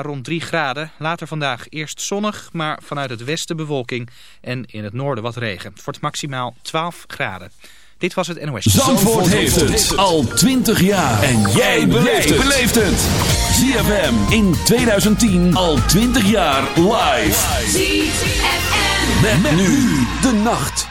rond 3 graden. Later vandaag eerst zonnig, maar vanuit het westen bewolking en in het noorden wat regen. Het wordt maximaal 12 graden. Dit was het NOS. Zandvoort, Zandvoort heeft het al 20 jaar. En jij beleeft het. ZFM in 2010 al 20 jaar live. ZFM. Met, met nu de nacht.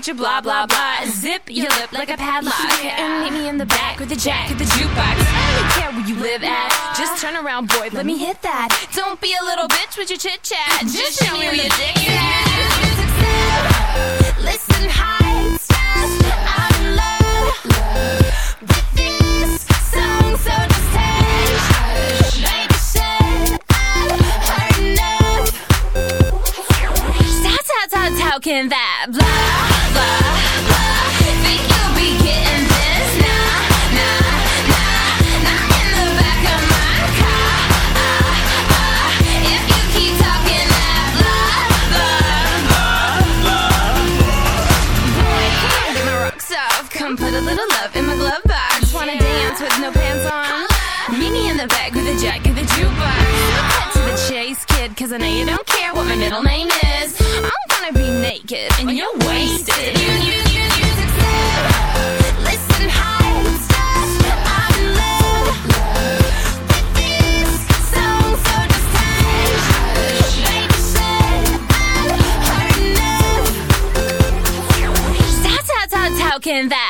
With your blah blah blah. Zip your lip like a padlock. And meet me in the back with the jack of the jukebox. I don't care where you live at. Just turn around, boy, let me hit that. Don't be a little bitch with your chit chat. Just show me where your dick is at. Listen, high. I'm in love with this song, so just hush. Baby, shut up. Heard enough. Stop, stop, stop talking that blah, the back with a jack of the jukebox. Cut to the chase, kid, cause I know you don't care what my middle name is. I'm gonna be naked and you're wasted. You, you, you, you. Listen, song, so just. Stop, stop, stop talking that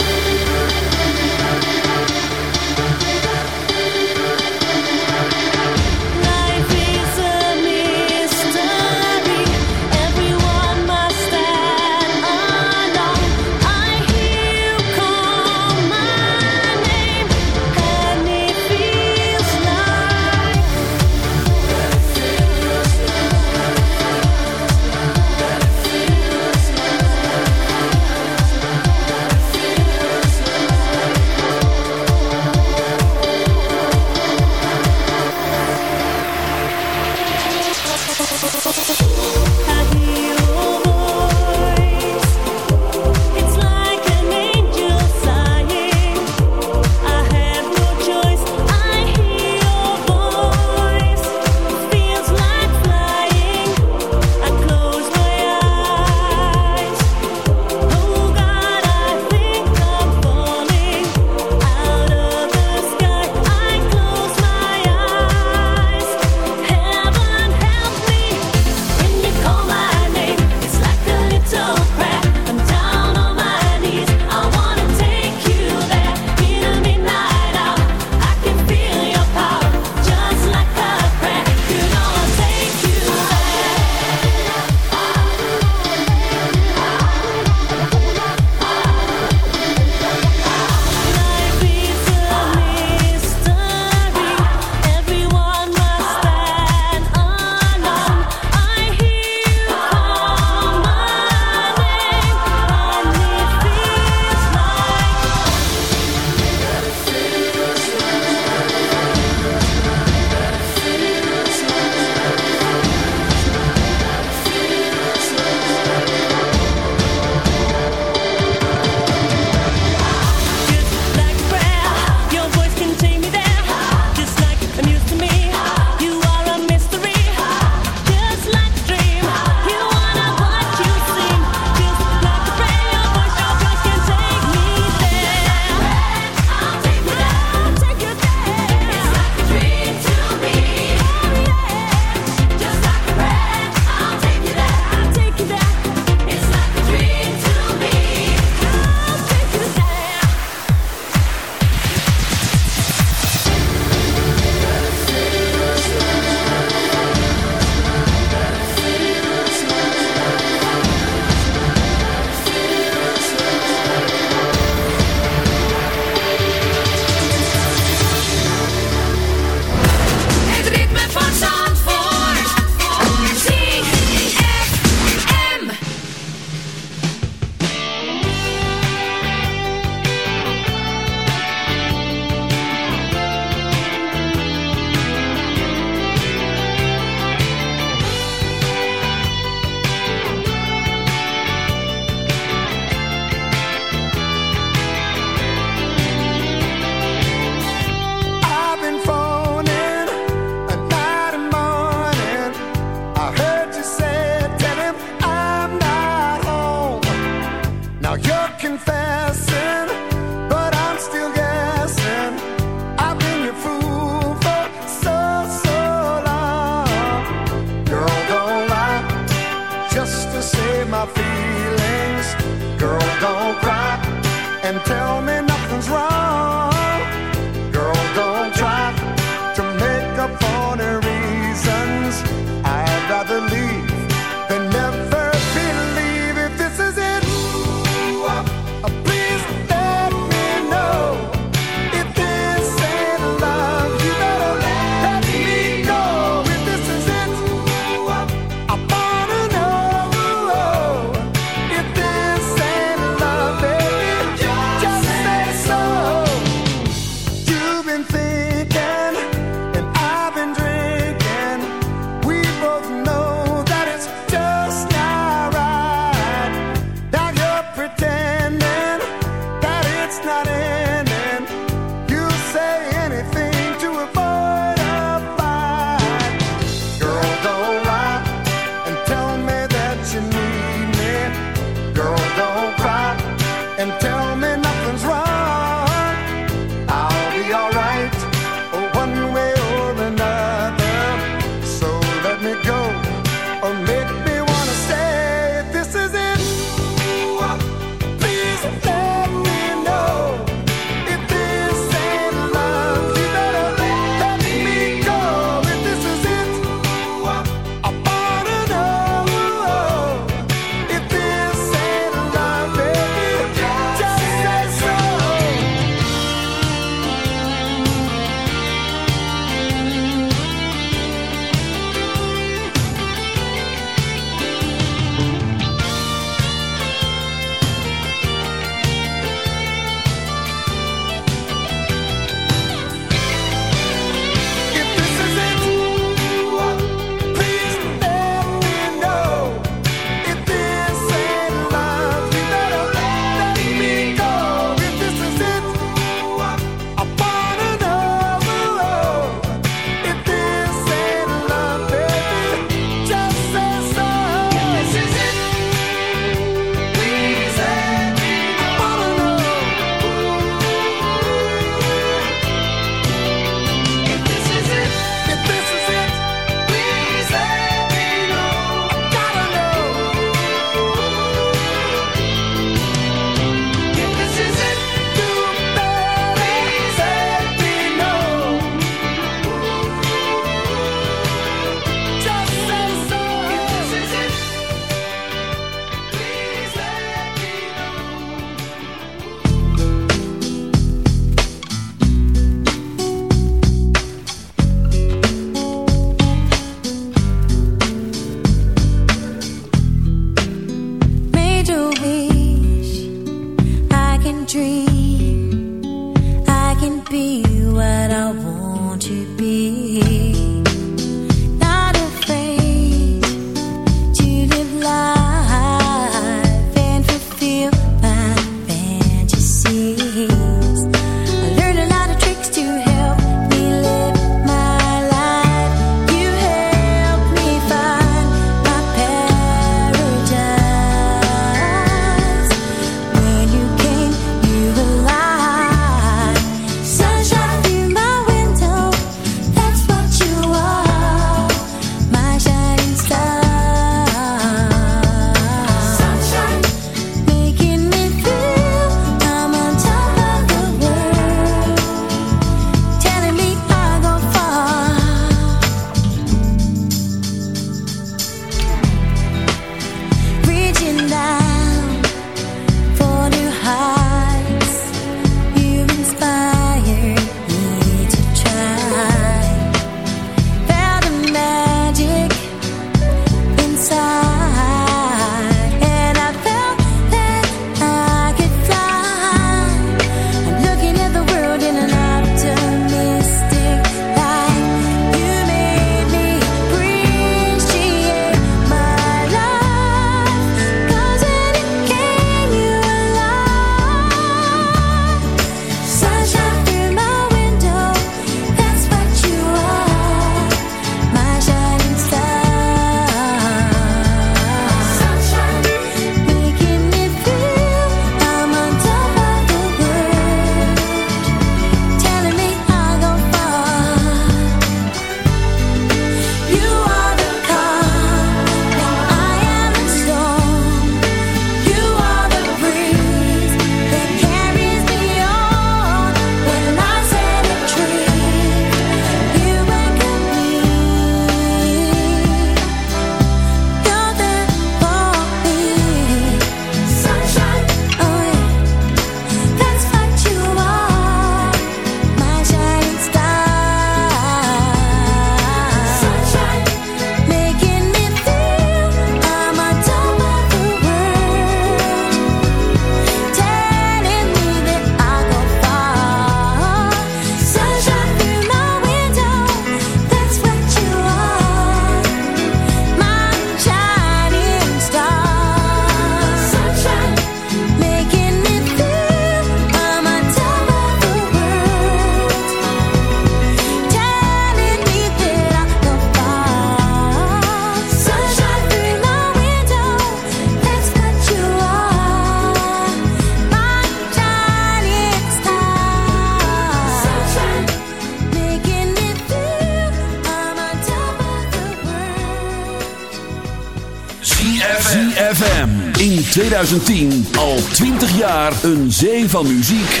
2010 al 20 jaar een zee van muziek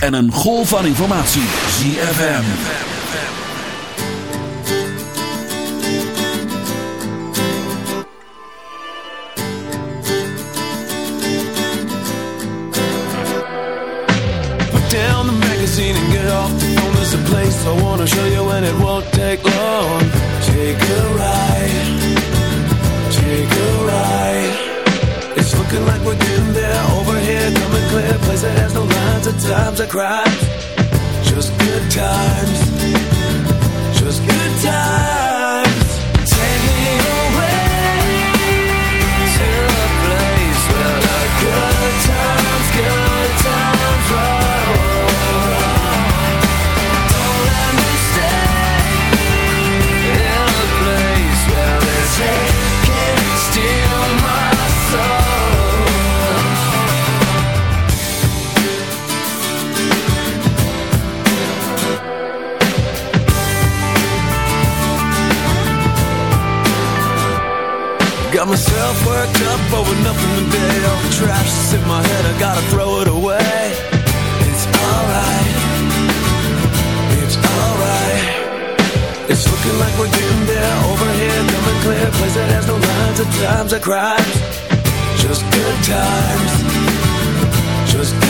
en een golf van informatie. ZFM. Put down the magazine and get off the phone. There's a place I wanna show you and it won't take long. Take a ride. Looking like we're getting there. Over here, coming clear. Place that has no lines of times or crimes. Just good times. Just good times. Over nothing today. All the trash that's in my head, I gotta throw it away. It's alright. It's alright. It's looking like we're getting there. Over here, coming clear. Place that has no lines of times or crimes. Just good times. Just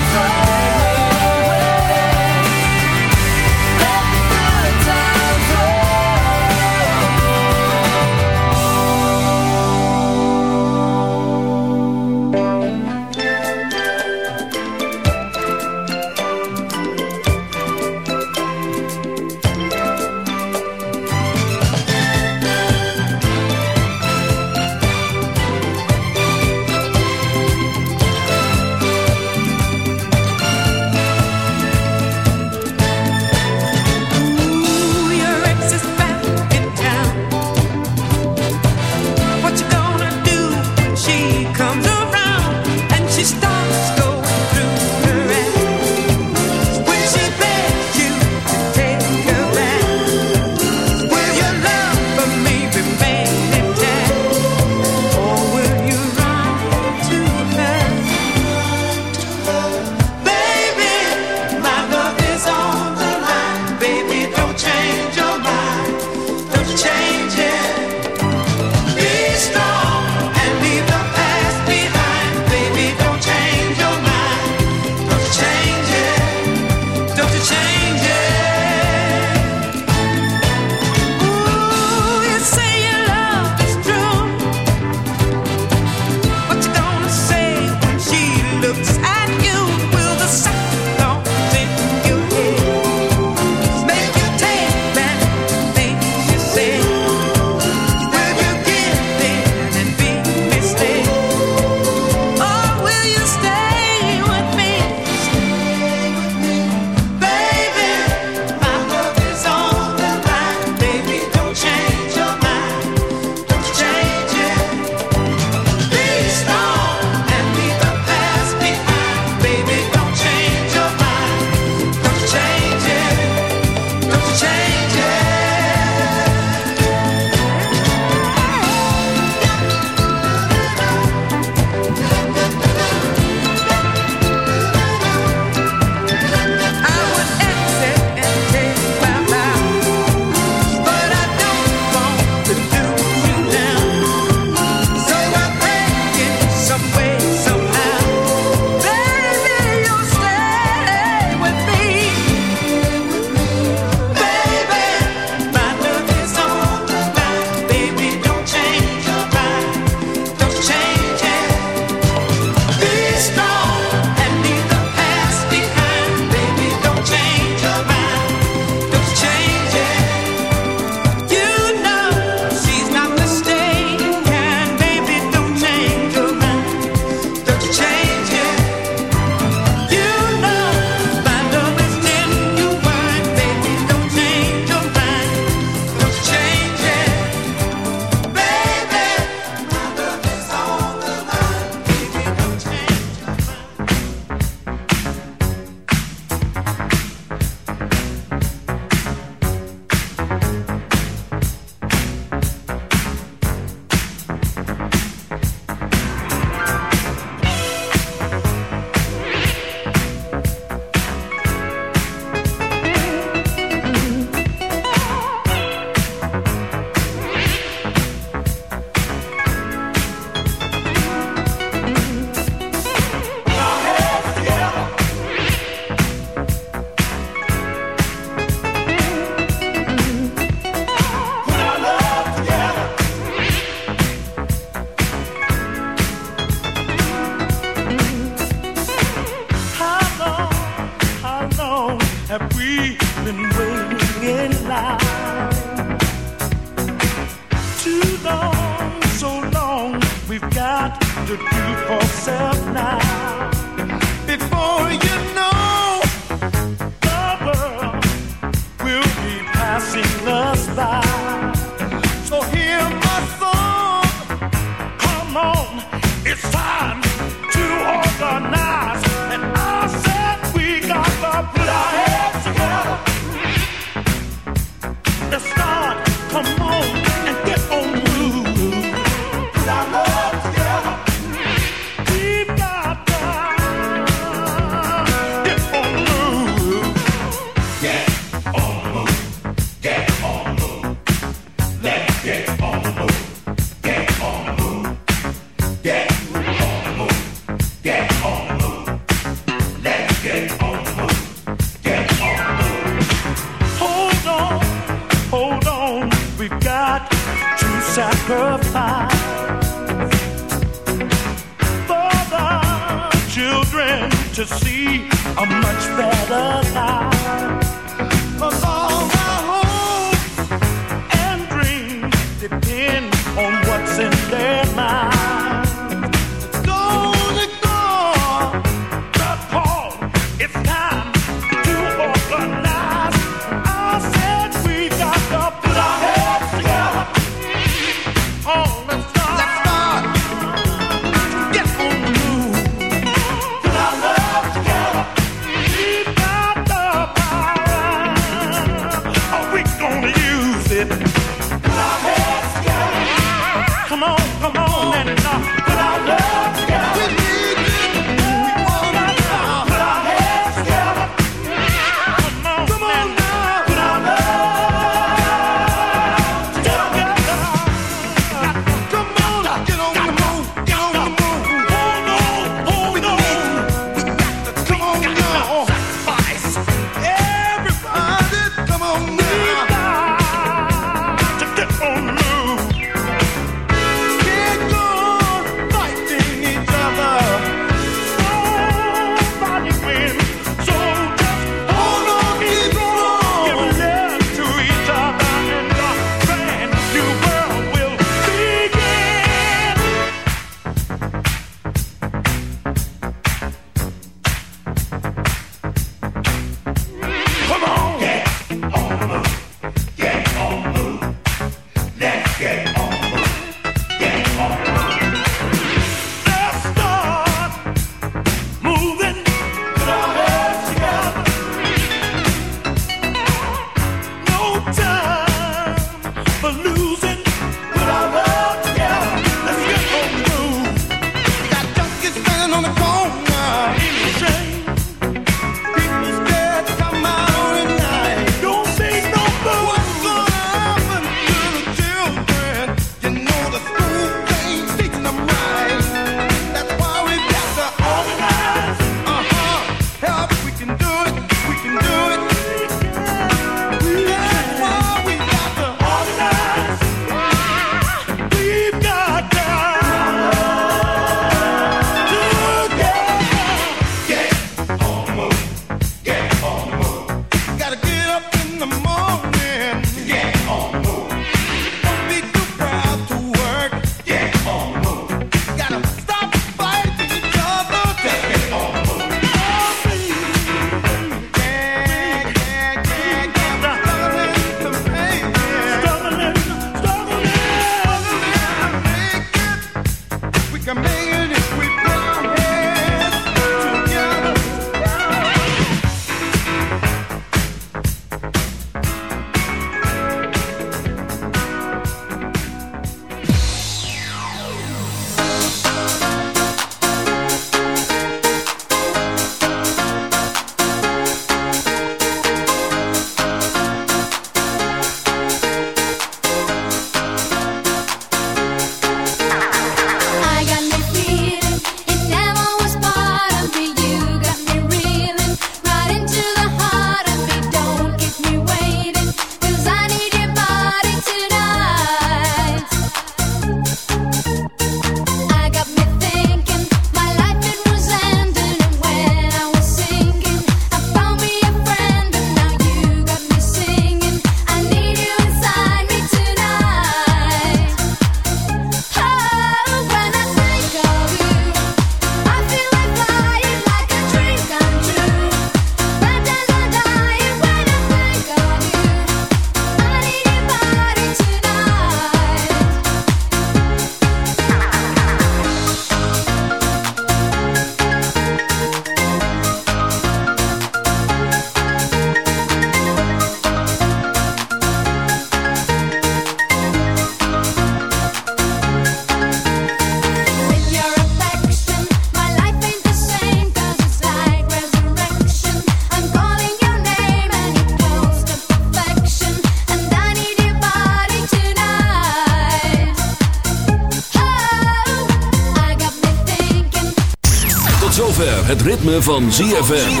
ritme van ZFM.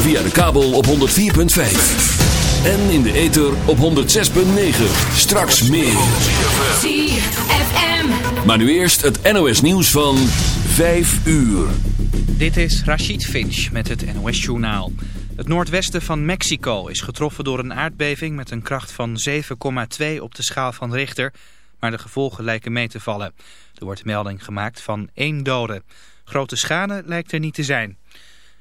Via de kabel op 104.5. En in de ether op 106.9. Straks meer. ZFM. Maar nu eerst het NOS nieuws van 5 uur. Dit is Rachid Finch met het NOS-journaal. Het noordwesten van Mexico is getroffen door een aardbeving met een kracht van 7,2 op de schaal van Richter, maar de gevolgen lijken mee te vallen. Er wordt melding gemaakt van één dode. Grote schade lijkt er niet te zijn.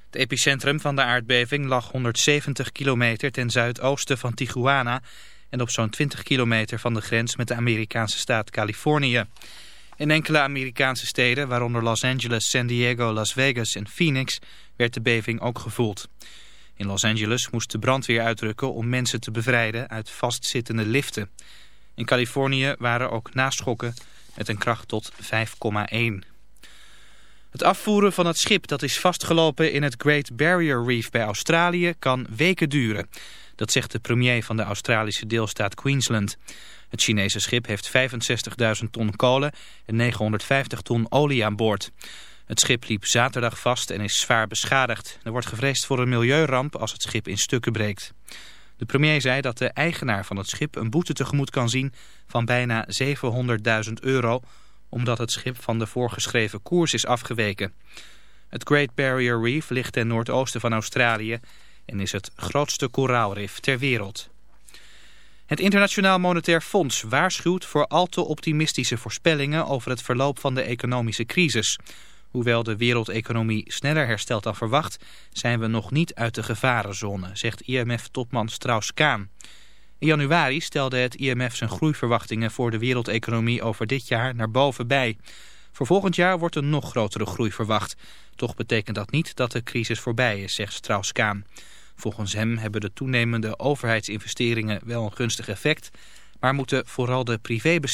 Het epicentrum van de aardbeving lag 170 kilometer ten zuidoosten van Tijuana en op zo'n 20 kilometer van de grens met de Amerikaanse staat Californië. In enkele Amerikaanse steden, waaronder Los Angeles, San Diego, Las Vegas en Phoenix, werd de beving ook gevoeld. In Los Angeles moest de brandweer uitrukken om mensen te bevrijden uit vastzittende liften. In Californië waren ook naschokken met een kracht tot 5,1. Het afvoeren van het schip dat is vastgelopen in het Great Barrier Reef bij Australië kan weken duren. Dat zegt de premier van de Australische deelstaat Queensland. Het Chinese schip heeft 65.000 ton kolen en 950 ton olie aan boord. Het schip liep zaterdag vast en is zwaar beschadigd. Er wordt gevreesd voor een milieuramp als het schip in stukken breekt. De premier zei dat de eigenaar van het schip een boete tegemoet kan zien van bijna 700.000 euro... omdat het schip van de voorgeschreven koers is afgeweken. Het Great Barrier Reef ligt ten noordoosten van Australië... en is het grootste koraalrif ter wereld. Het Internationaal Monetair Fonds waarschuwt voor al te optimistische voorspellingen over het verloop van de economische crisis. Hoewel de wereldeconomie sneller herstelt dan verwacht, zijn we nog niet uit de gevarenzone, zegt IMF-topman Strauss-Kaan. In januari stelde het IMF zijn groeiverwachtingen voor de wereldeconomie over dit jaar naar boven bij. Voor volgend jaar wordt een nog grotere groei verwacht. Toch betekent dat niet dat de crisis voorbij is, zegt Strauss-Kaan. Volgens hem hebben de toenemende overheidsinvesteringen wel een gunstig effect, maar moeten vooral de privébestedingen